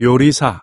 요리사